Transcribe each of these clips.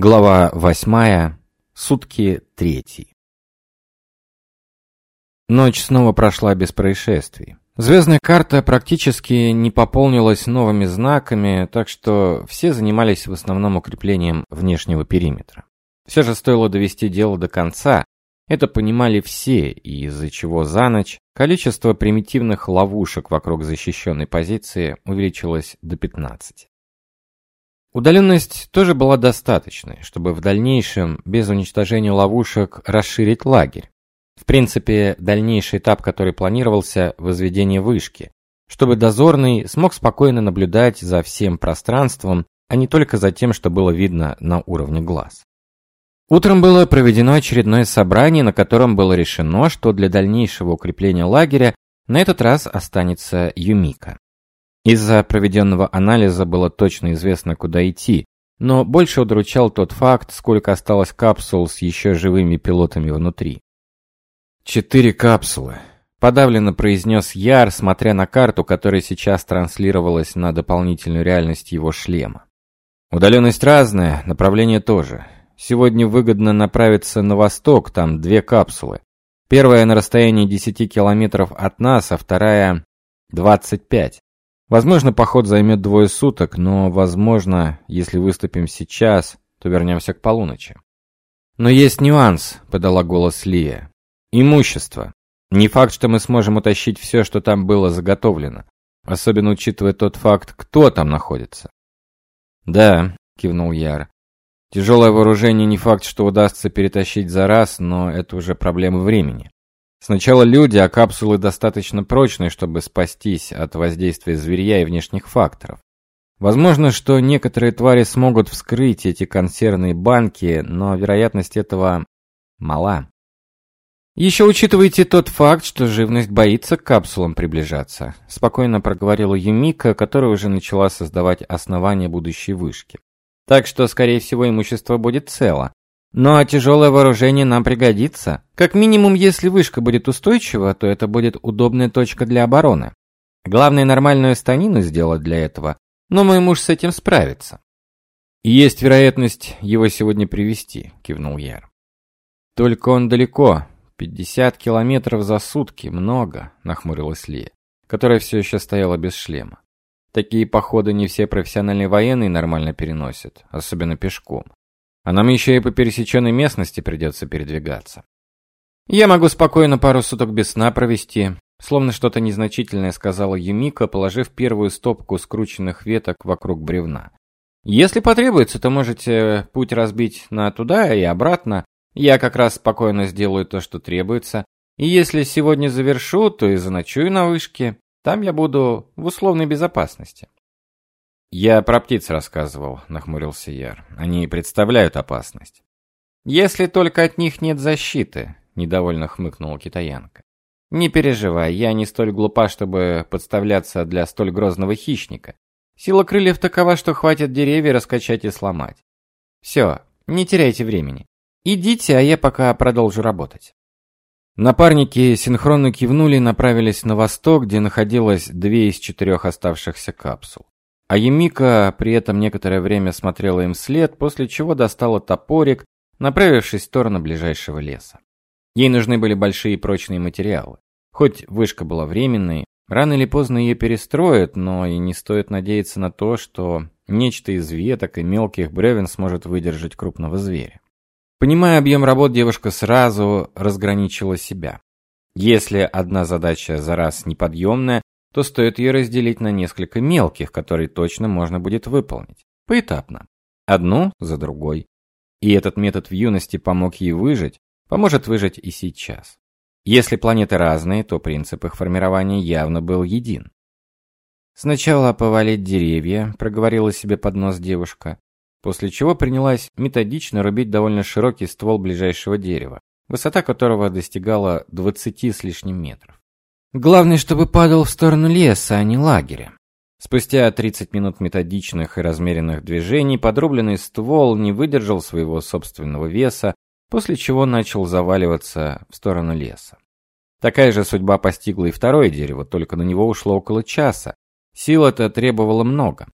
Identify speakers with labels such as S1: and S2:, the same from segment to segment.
S1: Глава восьмая. Сутки третий. Ночь снова прошла без происшествий. Звездная карта практически не пополнилась новыми знаками, так что все занимались в основном укреплением внешнего периметра. Все же стоило довести дело до конца. Это понимали все, и из-за чего за ночь количество примитивных ловушек вокруг защищенной позиции увеличилось до 15. Удаленность тоже была достаточной, чтобы в дальнейшем, без уничтожения ловушек, расширить лагерь. В принципе, дальнейший этап, который планировался, возведение вышки, чтобы дозорный смог спокойно наблюдать за всем пространством, а не только за тем, что было видно на уровне глаз. Утром было проведено очередное собрание, на котором было решено, что для дальнейшего укрепления лагеря на этот раз останется Юмика. Из-за проведенного анализа было точно известно, куда идти, но больше удручал тот факт, сколько осталось капсул с еще живыми пилотами внутри. «Четыре капсулы», — подавленно произнес Яр, смотря на карту, которая сейчас транслировалась на дополнительную реальность его шлема. «Удаленность разная, направление тоже. Сегодня выгодно направиться на восток, там две капсулы. Первая на расстоянии 10 километров от нас, а вторая — 25. Возможно, поход займет двое суток, но, возможно, если выступим сейчас, то вернемся к полуночи. Но есть нюанс, подала голос Лия. Имущество. Не факт, что мы сможем утащить все, что там было заготовлено, особенно учитывая тот факт, кто там находится. Да, кивнул Яр. Тяжелое вооружение не факт, что удастся перетащить за раз, но это уже проблема времени. Сначала люди, а капсулы достаточно прочные, чтобы спастись от воздействия зверья и внешних факторов. Возможно, что некоторые твари смогут вскрыть эти консервные банки, но вероятность этого мала. «Еще учитывайте тот факт, что живность боится к капсулам приближаться», спокойно проговорила Юмика, которая уже начала создавать основания будущей вышки. «Так что, скорее всего, имущество будет цело. Но тяжелое вооружение нам пригодится. Как минимум, если вышка будет устойчива, то это будет удобная точка для обороны. Главное нормальную станину сделать для этого, но мой муж с этим справится. Есть вероятность его сегодня привести, кивнул Яр. Только он далеко, 50 километров за сутки, много, нахмурилась Лия, которая все еще стояла без шлема. Такие походы не все профессиональные военные нормально переносят, особенно пешком. А нам еще и по пересеченной местности придется передвигаться. Я могу спокойно пару суток без сна провести, словно что-то незначительное сказала Юмика, положив первую стопку скрученных веток вокруг бревна. Если потребуется, то можете путь разбить на туда и обратно. Я как раз спокойно сделаю то, что требуется. И если сегодня завершу, то и заночую на вышке. Там я буду в условной безопасности. «Я про птиц рассказывал», — нахмурился Яр. «Они представляют опасность». «Если только от них нет защиты», — недовольно хмыкнула китаянка. «Не переживай, я не столь глупа, чтобы подставляться для столь грозного хищника. Сила крыльев такова, что хватит деревья раскачать и сломать. Все, не теряйте времени. Идите, а я пока продолжу работать». Напарники синхронно кивнули и направились на восток, где находилось две из четырех оставшихся капсул. А Емика при этом некоторое время смотрела им вслед, после чего достала топорик, направившись в сторону ближайшего леса. Ей нужны были большие прочные материалы. Хоть вышка была временной, рано или поздно ее перестроят, но и не стоит надеяться на то, что нечто из веток и мелких бревен сможет выдержать крупного зверя. Понимая объем работ, девушка сразу разграничила себя. Если одна задача за раз неподъемная, то стоит ее разделить на несколько мелких, которые точно можно будет выполнить. Поэтапно. Одну за другой. И этот метод в юности помог ей выжить, поможет выжить и сейчас. Если планеты разные, то принцип их формирования явно был един. Сначала повалить деревья, проговорила себе под нос девушка, после чего принялась методично рубить довольно широкий ствол ближайшего дерева, высота которого достигала 20 с лишним метров. Главное, чтобы падал в сторону леса, а не лагеря. Спустя 30 минут методичных и размеренных движений подрубленный ствол не выдержал своего собственного веса, после чего начал заваливаться в сторону леса. Такая же судьба постигла и второе дерево, только на него ушло около часа. Сил это требовало много.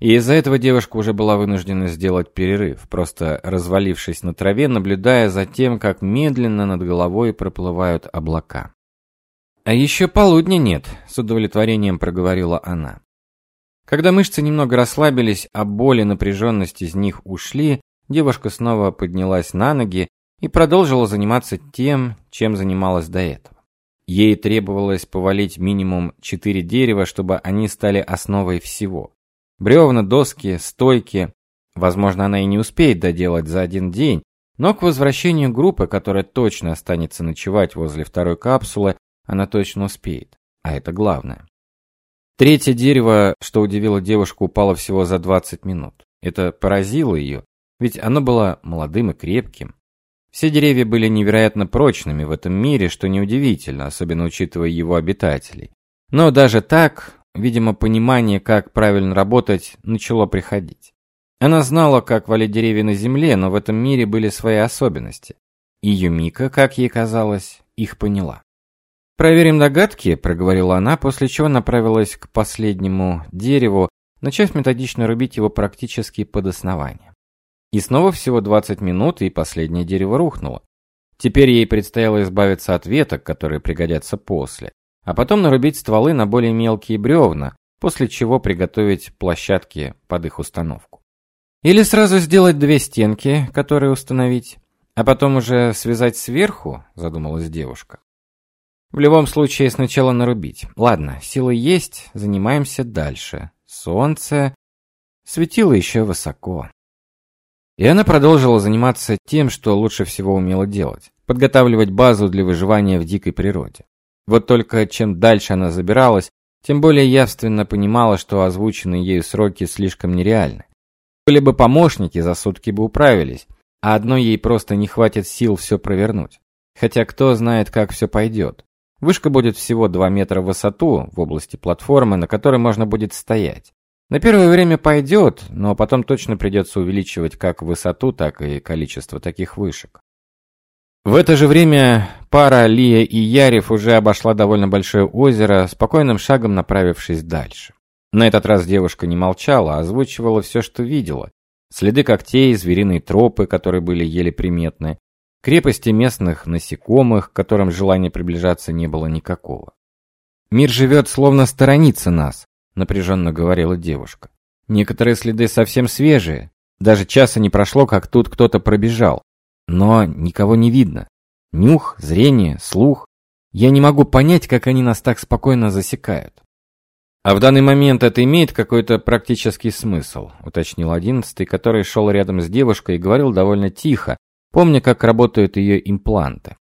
S1: И из-за этого девушка уже была вынуждена сделать перерыв, просто развалившись на траве, наблюдая за тем, как медленно над головой проплывают облака. «А еще полудня нет», — с удовлетворением проговорила она. Когда мышцы немного расслабились, а боль и напряженность из них ушли, девушка снова поднялась на ноги и продолжила заниматься тем, чем занималась до этого. Ей требовалось повалить минимум четыре дерева, чтобы они стали основой всего. Бревна, доски, стойки. Возможно, она и не успеет доделать за один день, но к возвращению группы, которая точно останется ночевать возле второй капсулы, она точно успеет. А это главное. Третье дерево, что удивило девушку, упало всего за 20 минут. Это поразило ее, ведь оно было молодым и крепким. Все деревья были невероятно прочными в этом мире, что неудивительно, особенно учитывая его обитателей. Но даже так, Видимо, понимание, как правильно работать, начало приходить. Она знала, как валить деревья на земле, но в этом мире были свои особенности. И Юмика, как ей казалось, их поняла. «Проверим догадки», — проговорила она, после чего направилась к последнему дереву, начав методично рубить его практически под основание. И снова всего 20 минут, и последнее дерево рухнуло. Теперь ей предстояло избавиться от веток, которые пригодятся после а потом нарубить стволы на более мелкие бревна, после чего приготовить площадки под их установку. Или сразу сделать две стенки, которые установить, а потом уже связать сверху, задумалась девушка. В любом случае сначала нарубить. Ладно, силы есть, занимаемся дальше. Солнце светило еще высоко. И она продолжила заниматься тем, что лучше всего умела делать подготавливать базу для выживания в дикой природе. Вот только чем дальше она забиралась, тем более явственно понимала, что озвученные ею сроки слишком нереальны. Были бы помощники, за сутки бы управились, а одной ей просто не хватит сил все провернуть. Хотя кто знает, как все пойдет. Вышка будет всего 2 метра в высоту в области платформы, на которой можно будет стоять. На первое время пойдет, но потом точно придется увеличивать как высоту, так и количество таких вышек. В это же время пара Лия и Ярев уже обошла довольно большое озеро, спокойным шагом направившись дальше. На этот раз девушка не молчала, а озвучивала все, что видела. Следы когтей, звериные тропы, которые были еле приметны, крепости местных насекомых, к которым желания приближаться не было никакого. «Мир живет, словно сторонится нас», — напряженно говорила девушка. «Некоторые следы совсем свежие. Даже часа не прошло, как тут кто-то пробежал. Но никого не видно. Нюх, зрение, слух. Я не могу понять, как они нас так спокойно засекают. А в данный момент это имеет какой-то практический смысл, уточнил одиннадцатый, который шел рядом с девушкой и говорил довольно тихо, помня, как работают ее импланты.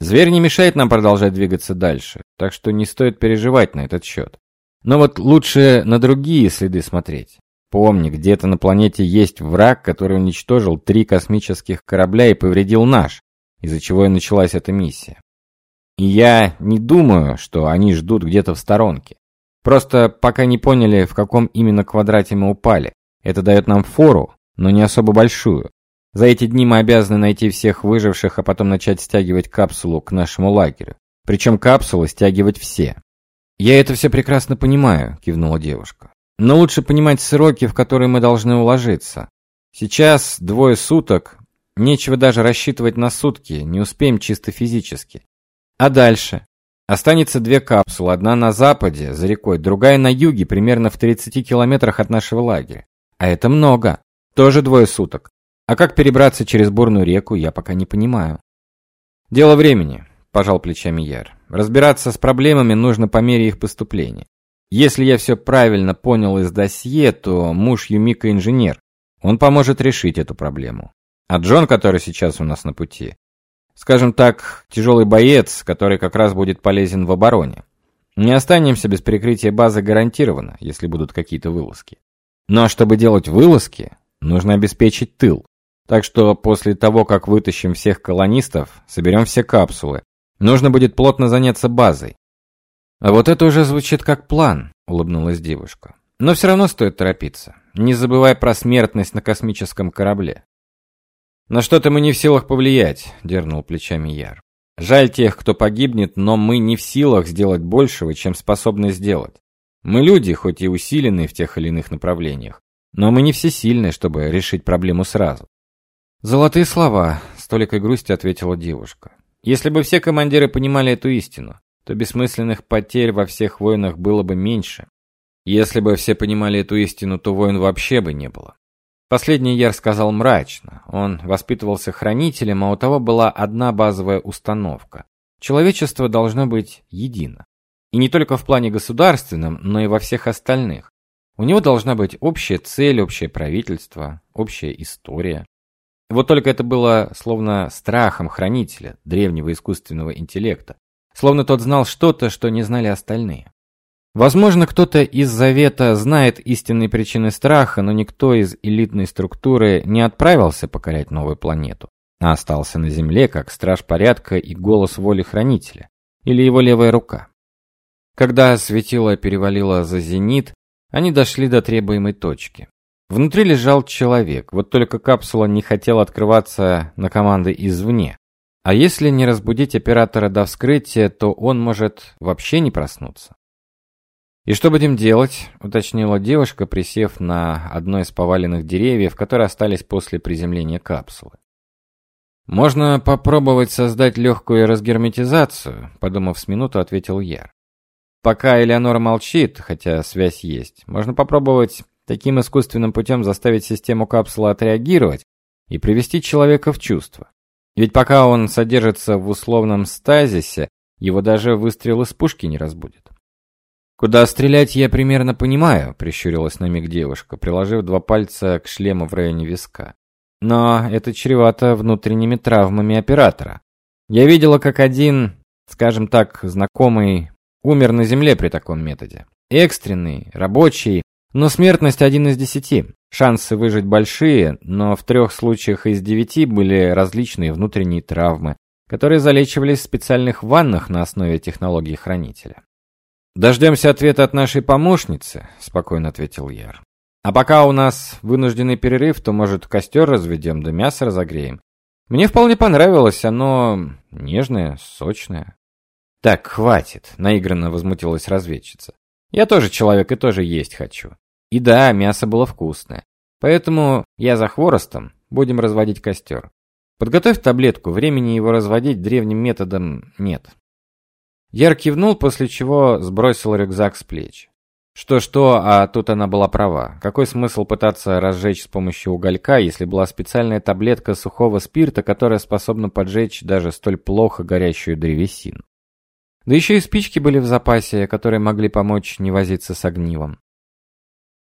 S1: Зверь не мешает нам продолжать двигаться дальше, так что не стоит переживать на этот счет. Но вот лучше на другие следы смотреть. Помни, где-то на планете есть враг, который уничтожил три космических корабля и повредил наш, из-за чего и началась эта миссия. И я не думаю, что они ждут где-то в сторонке. Просто пока не поняли, в каком именно квадрате мы упали. Это дает нам фору, но не особо большую. За эти дни мы обязаны найти всех выживших, а потом начать стягивать капсулу к нашему лагерю. Причем капсулы стягивать все. «Я это все прекрасно понимаю», – кивнула девушка. Но лучше понимать сроки, в которые мы должны уложиться. Сейчас двое суток, нечего даже рассчитывать на сутки, не успеем чисто физически. А дальше? Останется две капсулы, одна на западе, за рекой, другая на юге, примерно в 30 километрах от нашего лагеря. А это много. Тоже двое суток. А как перебраться через бурную реку, я пока не понимаю. Дело времени, пожал плечами Яр. Разбираться с проблемами нужно по мере их поступления. Если я все правильно понял из досье, то муж Юмика инженер. Он поможет решить эту проблему. А Джон, который сейчас у нас на пути, скажем так, тяжелый боец, который как раз будет полезен в обороне. Не останемся без прикрытия базы гарантированно, если будут какие-то вылазки. Но чтобы делать вылазки, нужно обеспечить тыл. Так что после того, как вытащим всех колонистов, соберем все капсулы, нужно будет плотно заняться базой. А вот это уже звучит как план, улыбнулась девушка. Но все равно стоит торопиться. Не забывай про смертность на космическом корабле. На что-то мы не в силах повлиять, дернул плечами Яр. Жаль тех, кто погибнет, но мы не в силах сделать большего, чем способны сделать. Мы люди, хоть и усиленные в тех или иных направлениях, Но мы не всесильны, чтобы решить проблему сразу. Золотые слова, с толикой грусти ответила девушка. Если бы все командиры понимали эту истину, то бессмысленных потерь во всех войнах было бы меньше. Если бы все понимали эту истину, то войн вообще бы не было. Последний Яр сказал мрачно. Он воспитывался хранителем, а у того была одна базовая установка. Человечество должно быть едино. И не только в плане государственном, но и во всех остальных. У него должна быть общая цель, общее правительство, общая история. Вот только это было словно страхом хранителя, древнего искусственного интеллекта. Словно тот знал что-то, что не знали остальные. Возможно, кто-то из Завета знает истинные причины страха, но никто из элитной структуры не отправился покорять новую планету, а остался на Земле как страж порядка и голос воли Хранителя, или его левая рука. Когда светило перевалило за зенит, они дошли до требуемой точки. Внутри лежал человек, вот только капсула не хотела открываться на команды извне. А если не разбудить оператора до вскрытия, то он может вообще не проснуться. «И что будем делать?» — уточнила девушка, присев на одно из поваленных деревьев, которые остались после приземления капсулы. «Можно попробовать создать легкую разгерметизацию», — подумав с минуту, ответил Яр. «Пока Элеонора молчит, хотя связь есть, можно попробовать таким искусственным путем заставить систему капсулы отреагировать и привести человека в чувство. Ведь пока он содержится в условном стазисе, его даже выстрел из пушки не разбудит. «Куда стрелять, я примерно понимаю», — прищурилась на миг девушка, приложив два пальца к шлему в районе виска. «Но это чревато внутренними травмами оператора. Я видела, как один, скажем так, знакомый, умер на земле при таком методе. Экстренный, рабочий, но смертность один из десяти. Шансы выжить большие, но в трех случаях из девяти были различные внутренние травмы, которые залечивались в специальных ваннах на основе технологии хранителя. «Дождемся ответа от нашей помощницы», — спокойно ответил Яр. «А пока у нас вынужденный перерыв, то, может, костер разведем, да мясо разогреем. Мне вполне понравилось, оно нежное, сочное». «Так, хватит», — наигранно возмутилась разведчица. «Я тоже человек и тоже есть хочу. И да, мясо было вкусное. Поэтому я за хворостом, будем разводить костер. Подготовь таблетку, времени его разводить древним методом нет. Яр кивнул, после чего сбросил рюкзак с плеч. Что-что, а тут она была права. Какой смысл пытаться разжечь с помощью уголька, если была специальная таблетка сухого спирта, которая способна поджечь даже столь плохо горящую древесину? Да еще и спички были в запасе, которые могли помочь не возиться с огнивом.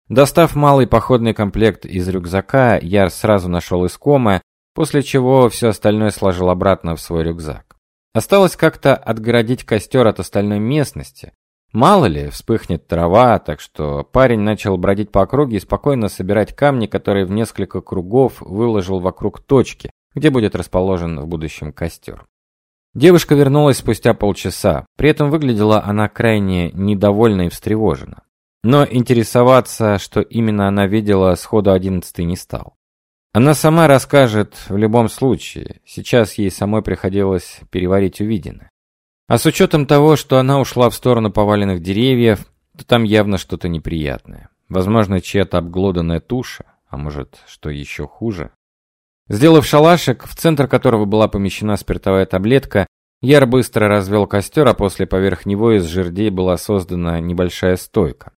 S1: Достав малый походный комплект из рюкзака, Яр сразу нашел искомое, после чего все остальное сложил обратно в свой рюкзак. Осталось как-то отгородить костер от остальной местности. Мало ли, вспыхнет трава, так что парень начал бродить по округе и спокойно собирать камни, которые в несколько кругов выложил вокруг точки, где будет расположен в будущем костер. Девушка вернулась спустя полчаса, при этом выглядела она крайне недовольна и встревожена. Но интересоваться, что именно она видела, сходу одиннадцатый не стал. Она сама расскажет в любом случае. Сейчас ей самой приходилось переварить увиденное. А с учетом того, что она ушла в сторону поваленных деревьев, то там явно что-то неприятное. Возможно, чья-то обглоданная туша, а может, что еще хуже. Сделав шалашик, в центр которого была помещена спиртовая таблетка, Яр быстро развел костер, а после поверх него из жердей была создана небольшая стойка.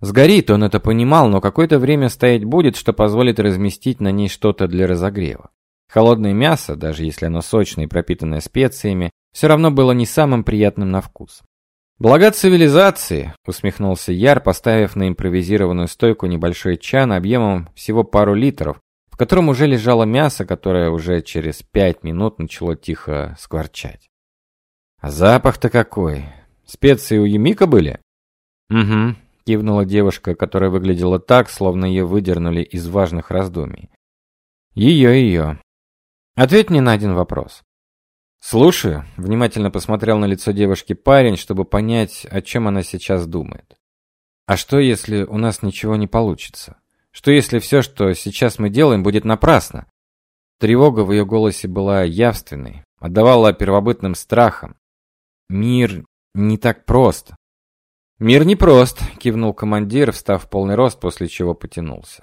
S1: Сгорит, он это понимал, но какое-то время стоять будет, что позволит разместить на ней что-то для разогрева. Холодное мясо, даже если оно сочное и пропитанное специями, все равно было не самым приятным на вкус. «Блага цивилизации», — усмехнулся Яр, поставив на импровизированную стойку небольшой чан объемом всего пару литров, в котором уже лежало мясо, которое уже через пять минут начало тихо скворчать. «А запах-то какой! Специи у Емика были?» «Угу, кивнула девушка, которая выглядела так, словно ее выдернули из важных раздумий. Ее, ее. Ответь мне на один вопрос. Слушаю, внимательно посмотрел на лицо девушки парень, чтобы понять, о чем она сейчас думает. А что, если у нас ничего не получится? Что, если все, что сейчас мы делаем, будет напрасно? Тревога в ее голосе была явственной, отдавала первобытным страхам. Мир не так прост. «Мир непрост», — кивнул командир, встав в полный рост, после чего потянулся.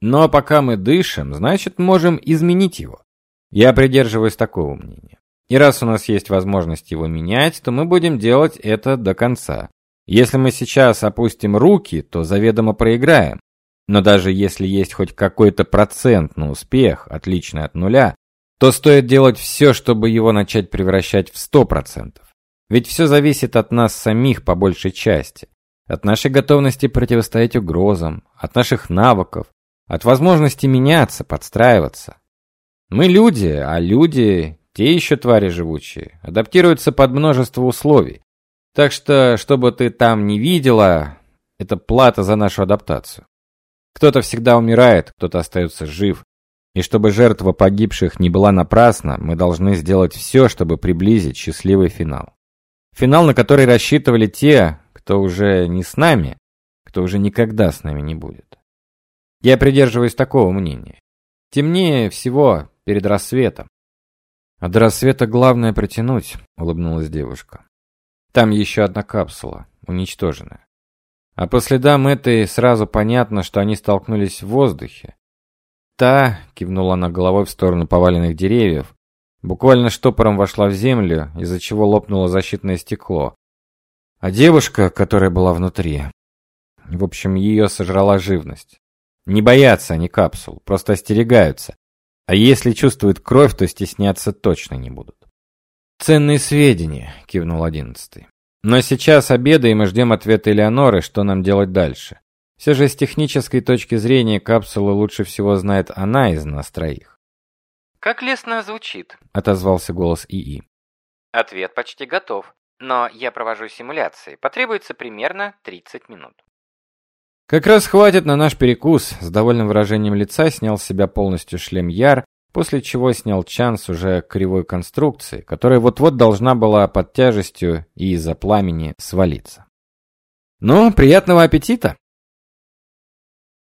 S1: Но пока мы дышим, значит, можем изменить его. Я придерживаюсь такого мнения. И раз у нас есть возможность его менять, то мы будем делать это до конца. Если мы сейчас опустим руки, то заведомо проиграем. Но даже если есть хоть какой-то процент на успех, отличный от нуля, то стоит делать все, чтобы его начать превращать в 100%. Ведь все зависит от нас самих по большей части. От нашей готовности противостоять угрозам, от наших навыков, от возможности меняться, подстраиваться. Мы люди, а люди, те еще твари живучие, адаптируются под множество условий. Так что, что бы ты там ни видела, это плата за нашу адаптацию. Кто-то всегда умирает, кто-то остается жив. И чтобы жертва погибших не была напрасна, мы должны сделать все, чтобы приблизить счастливый финал. Финал, на который рассчитывали те, кто уже не с нами, кто уже никогда с нами не будет. Я придерживаюсь такого мнения. Темнее всего перед рассветом. А до рассвета главное протянуть, улыбнулась девушка. Там еще одна капсула, уничтоженная. А по следам этой сразу понятно, что они столкнулись в воздухе. Та, кивнула она головой в сторону поваленных деревьев, буквально штопором вошла в землю, из-за чего лопнуло защитное стекло, а девушка, которая была внутри, в общем, ее сожрала живность. Не боятся они капсул, просто остерегаются. А если чувствуют кровь, то стесняться точно не будут. «Ценные сведения», — кивнул одиннадцатый. «Но сейчас обедаем и ждем ответа Элеоноры, что нам делать дальше. Все же с технической точки зрения капсулу лучше всего знает она из нас троих».
S2: «Как лестно звучит», —
S1: отозвался голос ИИ.
S2: «Ответ почти готов. Но я провожу симуляции. Потребуется примерно 30 минут.
S1: Как раз хватит на наш перекус. С довольным выражением лица снял с себя полностью шлем Яр, после чего снял чан с уже кривой конструкции, которая вот-вот должна была под тяжестью и из-за пламени свалиться. Ну, приятного аппетита!